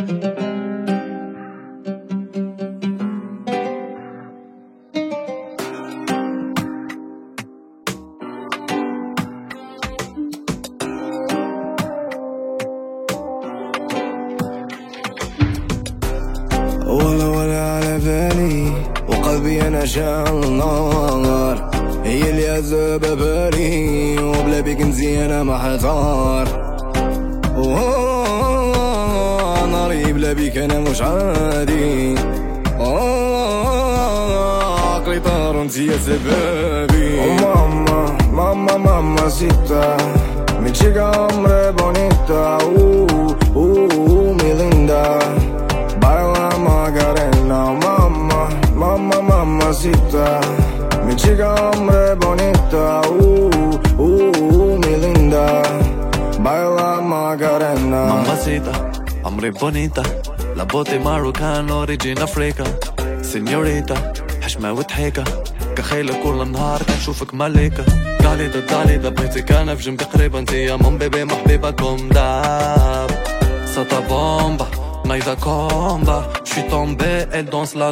ولا ولا على بالي وقلبي أنا شال النار. هي اللي عذاب بالي وبلا بيك أنا محتار بيك انا مش عادي عقلي طار وانت يا سبابي ماما ماما ماما سيتا Mi chica hombre bonita, uh, uh, uh, mi linda Baila Macarena, mamma, mamma, mamacita Mi chica hombre bonita, uh, uh, uh, mi linda Baila Macarena Mamacita, عمري بونيتا لابوتي ماروكان اوريجين افريكا سينيوريتا حشمة وضحيكة كخيلة كل نهار كنشوفك ملكة داليدا داليدا بيتك أنا في جنبي قريبة انت يا مون بيبي محبيبكم داب ساتا بومبا نايدا كومبا شي تومبي elle danse la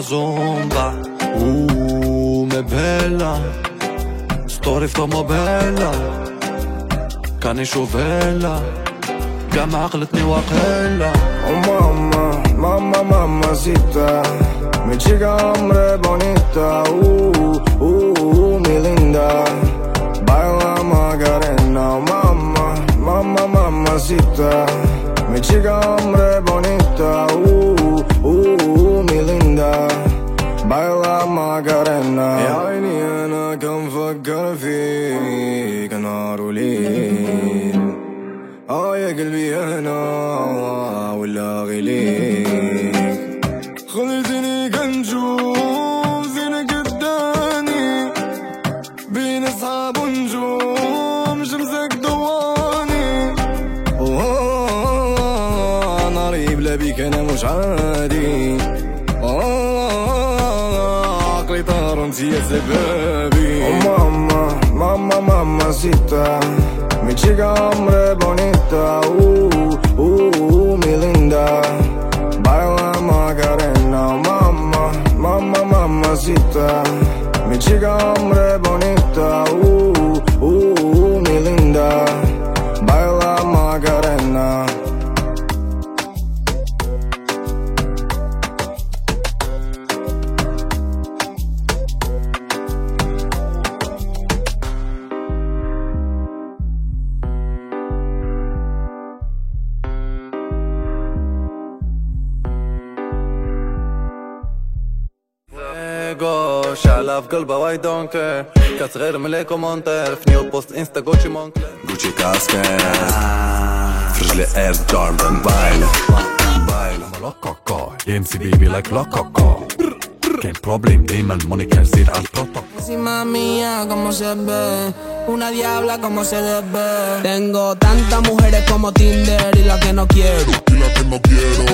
Ouh, me bella ستوري في طوموبيلا كان يشوفيلا قام عقلتني وقيلة Oh mamma, mamma, mamacita Mi chica hombre bonita, uh, uh, uh, mi linda Baila Macarena, mamma, mamma, mamacita Mi chica hombre bonita, uh, uh, uh, mi linda Baila Macarena يا عيني أنا كم فكر فيك ولا غليك خليتني كنشوف زينك قدامي بين أصحاب ونجوم شمسك دواني. ناري بلا بيك أنا مش عادي. عقلي طار وانت يا سبابي. ماما ماما ماما سيتا Mi chica hombre bonita, uh, mamacita Mi chica hombre bonita, uh, go Shalaf galba, I don't care. Kasrer mele komonter Fnil post insta Gucci monkler Gucci kaske Frishli air Jordan Baila Baila Malo koko Jemsi bibi like lo koko Que problem Damon money can sit al protocol Si mami ah, como se ve Una diabla como se debe Tengo tantas mujeres como Tinder Y la que no quiero. Y la que no quiero.